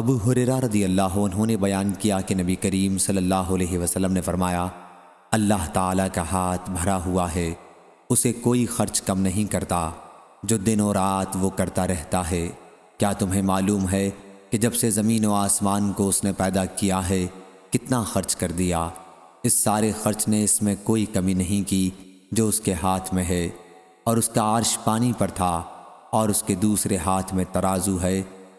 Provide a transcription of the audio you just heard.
ابو حریرہ رضی اللہ عنہ نے بیان کیا کہ نبی کریم صلی اللہ علیہ وسلم نے فرمایا، اللہ تعالیٰ کا ہاتھ بھرا ہوا ہے، اسے کوئی خرچ کم نہیں کرتا، جو دن و رات وہ کرتا رہتا ہے۔ کیا تمہیں معلوم ہے کہ جب سے زمین و آسمان کو اس نے پیدا کیا ہے، کتنا خرچ کر دیا؟ اس سارے خرچ نے اس میں کوئی کمی نہیں کی جو اس کے ہاتھ میں ہے، اور اس کا عرش پانی پر تھا، اور اس کے دوسرے ہاتھ میں ترازو ہے۔